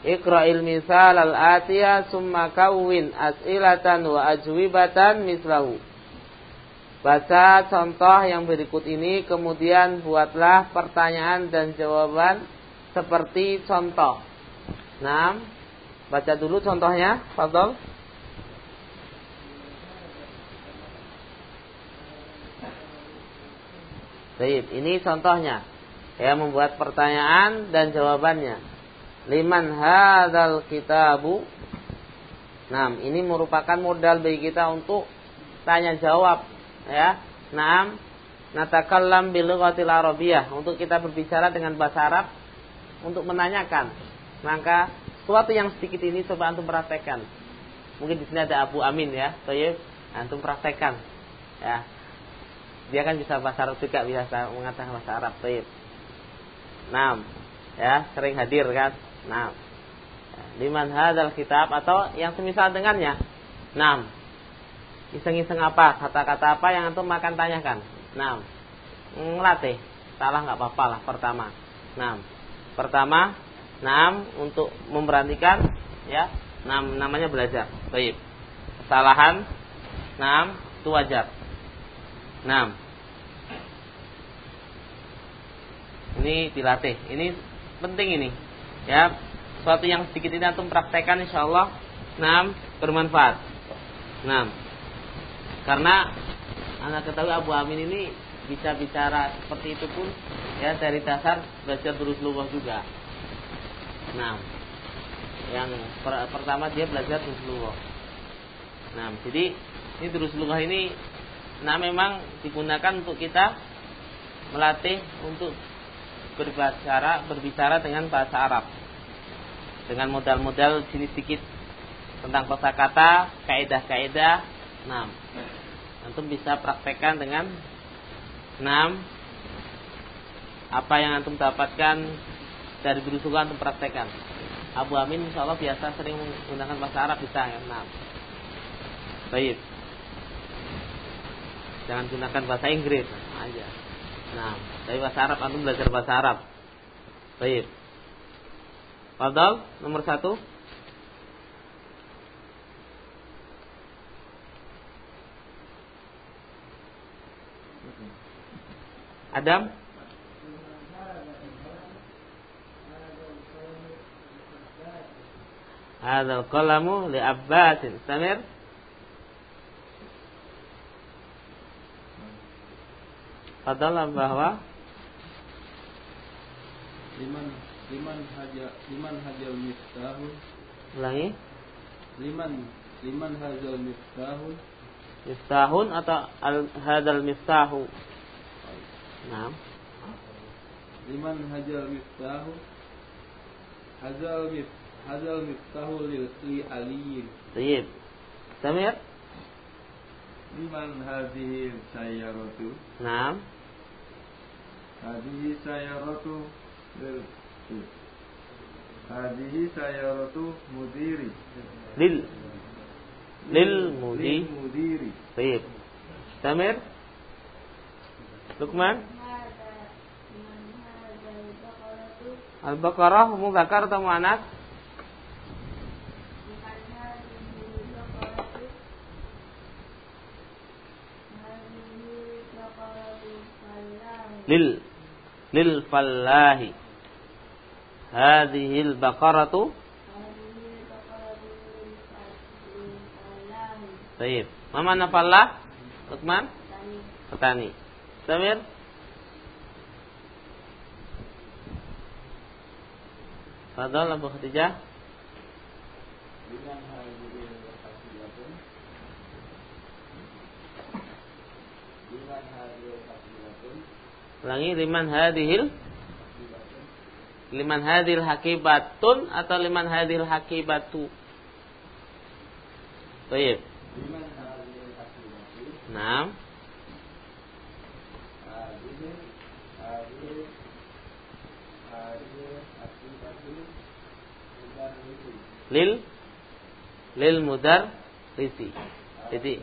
Iqra'il misal al-atiya summa kawwin as'ilatan wa ajwibatan mislahu. Baca contoh yang berikut ini kemudian buatlah pertanyaan dan jawaban seperti contoh. Nah, baca dulu contohnya, Fadol. Baik, ini contohnya. Ya, membuat pertanyaan dan jawabannya. Liman hadzal kitabu? Nah, ini merupakan modal bagi kita untuk tanya jawab, ya. Naam, natakallam bil lughatil arabiyyah untuk kita berbicara dengan bahasa Arab untuk menanyakan. Maka suatu yang sedikit ini coba antum praktekkan. Mungkin di sini ada Abu Amin ya, Toyib, antum praktekkan. Ya, dia kan bisa bahasa Arab juga bisa mengatakan bahasa Arab baik. Nah, ya sering hadir kan. Nah, liman hadal kitab atau yang semisal dengannya. Nah, iseng-iseng apa kata-kata apa yang antum akan tanyakan. Nah, ngelatih salah nggak apa-apa lah pertama. Nah, pertama, nah untuk memberhentikan ya, nah namanya belajar. Baik. Kesalahan, nah Itu wajar. Nah. Ini dilatih. Ini penting ini. Ya, suatu yang sedikit ini antum praktekkan insyaallah nah bermanfaat. Nah. Karena anak ketahui Abu Amin ini bisa bicara seperti itu pun ya dari dasar belajar terus luwah juga. Nah, yang per pertama dia belajar terus luwah. Nah, jadi ini terus luwah ini nah memang digunakan untuk kita melatih untuk berbicara berbicara dengan bahasa Arab dengan modal-modal jenis sedikit tentang kosakata, kaidah-kaidah. Nah, antum bisa praktekkan dengan enam apa yang antum dapatkan dari guru suka antum praktekkan. Abu Amin insya Allah biasa sering menggunakan bahasa Arab bisa ya. Nah. Baik. Jangan gunakan bahasa Inggris aja. Nah, tapi bahasa Arab antum belajar bahasa Arab. Baik. Fadal nomor satu. Adam Hadal kolamu li Abbasin Samir Fadal bahwa liman liman haja liman hajal miftahun ulangi. Liman liman hajal miftahun miftahun atau al hadal miftahu. Nah liman hajal miftahu hajal mif hajal miftahu li, li aliyin. Tayyib. Samir? Liman hadhihi sayyaratu Naam hadhihi sayyaratu lil hadhihi sayyaratu mudiri lil lil mudi lil mudiri Tayyib Samir Lukman هذا من هذا البقرة Al-Baqarah muzakkar atau muannas من هذه البقرة هذه البقرة فلاح lil lil fallahi al baqaratu Baik. Mama nafalla? Lukman? Petani. Samir? Fadol Abu Khadijah? Ulangi liman hadhil Liman hadhil hakibatun Atau liman hadhil hakibatu? Naam. Hasilatu mudarrisin Lil Lil mudar Risi Jadi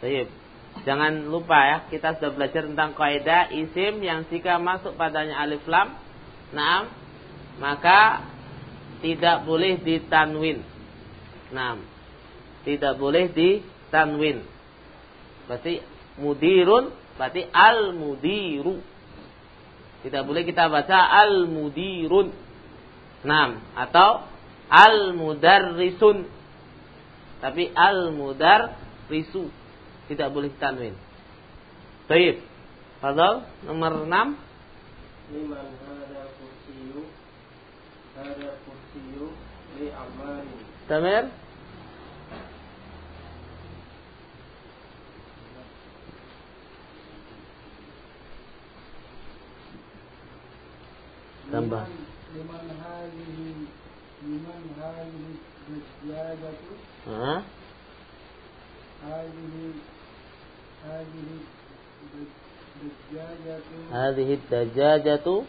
Tayyib Jangan lupa ya, kita sudah belajar tentang kaidah isim yang jika masuk padanya alif lam, naam, maka tidak boleh ditanwin. Naam. Tidak boleh ditanwin. Berarti mudirun, berarti al-mudiru. Tidak boleh kita baca al-mudirun. Naam, atau al-mudarrisun. Tapi al-mudarrisu tidak boleh tanwin. Baik. Fadal nomor 6. liman hada kursiyu hada kursiyu li amani Tamir. Tambah. liman hadihi liman hadihi Hah? Hadhihi dajajatu.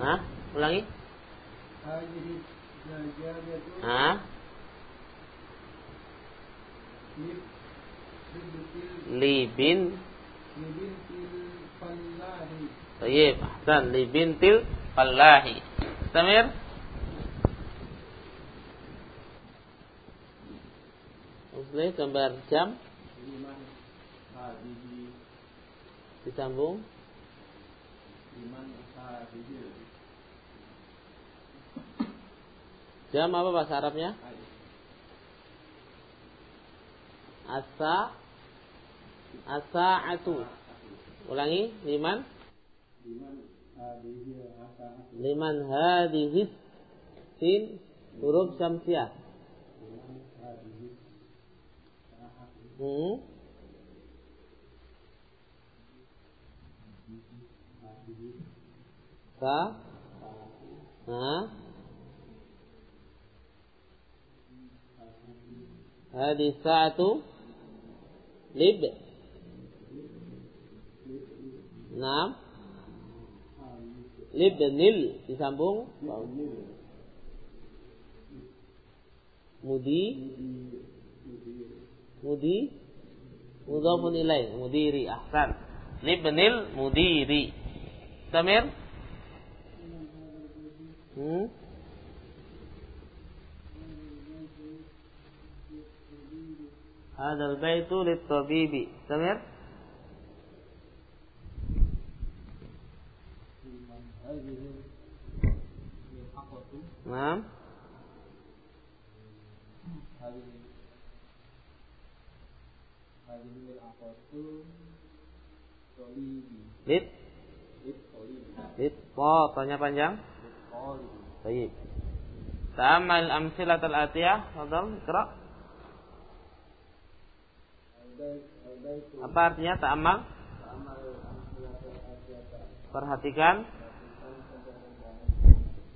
Hah? Ulangi. Hah? Libin. libintil fallahi Tayyib. Ahsan. Libintil fallahi. Tamir. Muslim gambar jam disambung jam apa bahasa Arabnya? Asa Asa'atu. Ulangi, liman liman hadihi hasanah liman hadhihi sin huruf syamsiah. liman hadihi Hmm. Sa Nah. Hadis satu lib. Enam Lib nil disambung. Mudi mudi mudah ilai mudiri ahsan. Benil, mudiri. Damir hmm? Hadal baitu littabibi Samir? Naam. Lid. Lid. oh, tanya panjang. Baik. Ta'amal amsilat al-atiyah, fadal, kira. Apa artinya ta'amal? Perhatikan.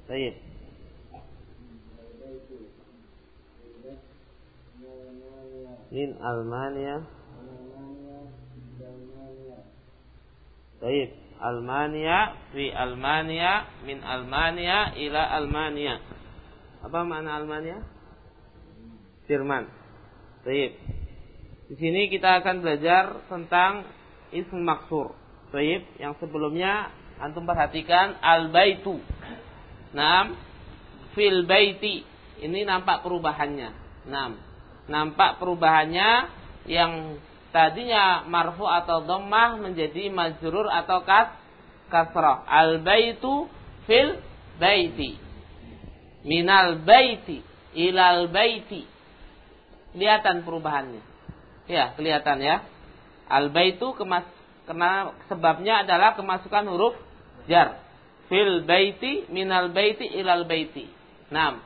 Baik. Min Almania. Baik. Almania fi Almania min Almania ila Almania. Apa makna Almania? Jerman. Baik. Di sini kita akan belajar tentang ism maksur. Baik, yang sebelumnya antum perhatikan al-baitu. Nam fil baiti. Ini nampak perubahannya. Nam. Nampak perubahannya yang tadinya marfu atau dhammah menjadi majrur atau kas kasrah. Al-baitu fil baiti. Minal baiti ilal baiti. Kelihatan perubahannya. Ya, kelihatan ya. Al baitu kemas karena sebabnya adalah kemasukan huruf jar. Fil baiti minal baiti ilal baiti. Nah,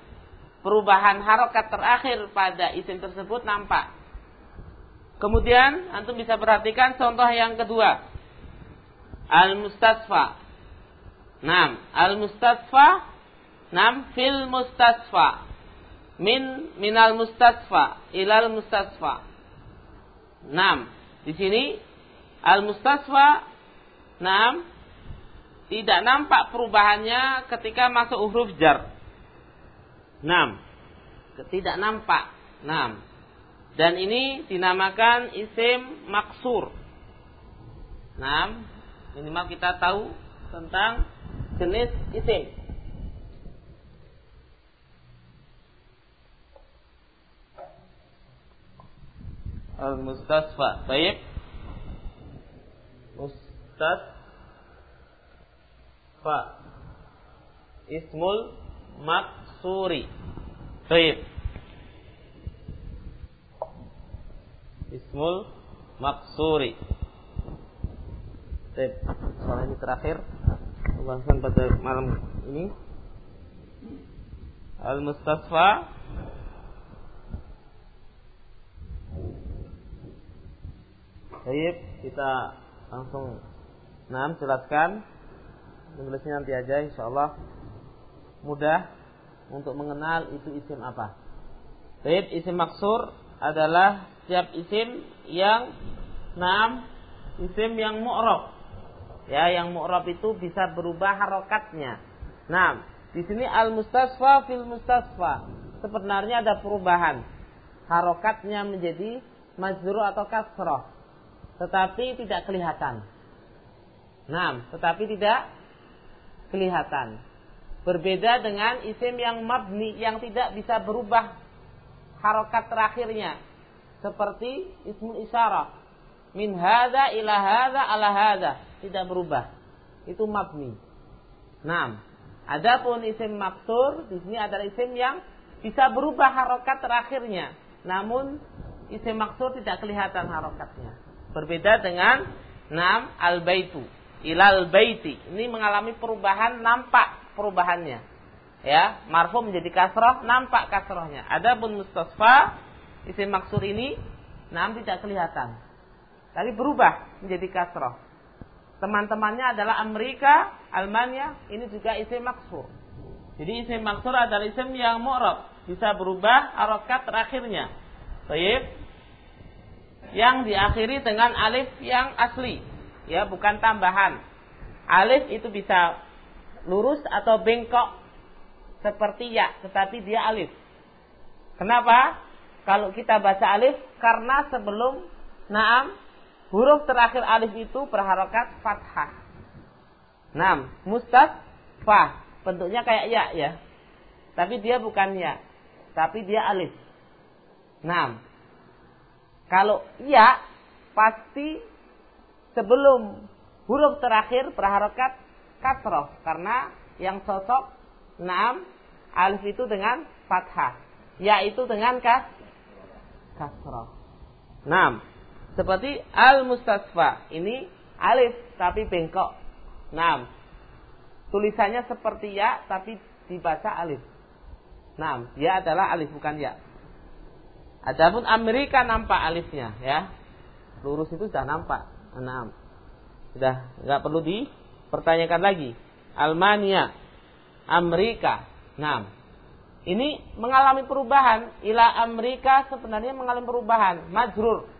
perubahan harokat terakhir pada isim tersebut nampak. Kemudian antum bisa perhatikan contoh yang kedua. Al mustasfa. Nam, al mustasfa nam fil mustasfa. Min minal mustasfa ilal mustasfa. Nam. Di sini al mustasfa nam tidak nampak perubahannya ketika masuk huruf jar. Nam. Tidak nampak. Nam. Dan ini dinamakan isim maksur. Nam. Minimal kita tahu tentang jenis isim. Al-Mustasfa. Baik. Mustasfa. Ismul maksuri. Baik. Ismul maksuri. Baik. Soal ini terakhir pembahasan pada malam ini. Al-Mustasfa Baik, kita langsung Nah, jelaskan Menulisnya nanti aja insyaallah Mudah Untuk mengenal itu isim apa Baik, isim maksur adalah Setiap isim yang Naam Isim yang mu'rob Ya, yang mu'rob itu bisa berubah harokatnya. Nah, di sini al-mustasfa fil mustasfa. Sebenarnya ada perubahan. Harokatnya menjadi Majzuru atau kasroh tetapi tidak kelihatan. Nah, tetapi tidak kelihatan. Berbeda dengan isim yang mabni yang tidak bisa berubah harokat terakhirnya. seperti ismul isyarah. Min hadza ila hadza ala hadza, tidak berubah. Itu mabni. Nah, adapun isim maksur di sini adalah isim yang bisa berubah harokat terakhirnya. Namun isim maksur tidak kelihatan harokatnya. Berbeda dengan nam al-baitu, ilal baiti. Ini mengalami perubahan nampak perubahannya. Ya, marfu menjadi kasroh, nampak kasrohnya. Adapun mustasfa isim maksur ini nam tidak kelihatan. Tapi berubah menjadi kasroh. Teman-temannya adalah Amerika, Almania, ini juga isim maksur. Jadi isim maksur adalah isim yang mu'rab, bisa berubah harokat terakhirnya. Baik. Yang diakhiri dengan alif yang asli, ya bukan tambahan. Alif itu bisa lurus atau bengkok seperti ya, tetapi dia alif. Kenapa? Kalau kita baca alif karena sebelum naam Huruf terakhir alif itu berharokat fathah. Nam, fa Bentuknya kayak ya ya. Tapi dia bukan ya. Tapi dia alif. Nam. Kalau ya pasti sebelum huruf terakhir berharokat kasroh. Karena yang sosok nam alif itu dengan fathah. Ya itu dengan kas kasroh. Nam. Seperti al-mustasfa. Ini alif tapi bengkok. Nam. Tulisannya seperti ya tapi dibaca alif. Nam. Ya adalah alif bukan ya. Adapun Amerika nampak alifnya ya. Lurus itu sudah nampak. Nam. Sudah nggak perlu dipertanyakan lagi. Almania, Amerika. Nam. Ini mengalami perubahan. Ila Amerika sebenarnya mengalami perubahan. Majrur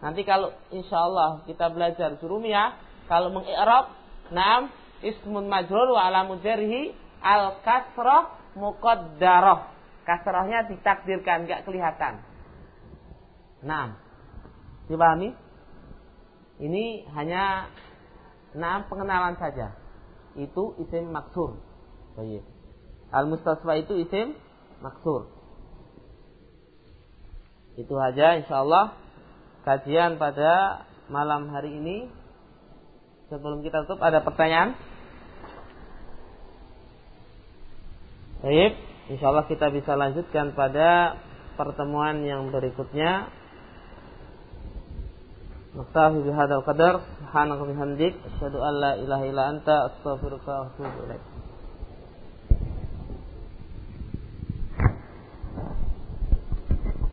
Nanti kalau insya Allah kita belajar jurumiyah, kalau mengi'rab, naam ismun majrur wa alamu jarhi al kasroh muqaddarah. Kasrohnya ditakdirkan, nggak kelihatan. Naam. Dipahami? Ini hanya naam pengenalan saja. Itu isim maksur. Baik. Al-mustasfa itu isim maksur. Itu saja insyaallah kajian pada malam hari ini. Sebelum kita tutup ada pertanyaan? Baik, insya Allah kita bisa lanjutkan pada pertemuan yang berikutnya. Asyhadu an la ilaha illa anta, astaghfiruka wa atubu ilaik.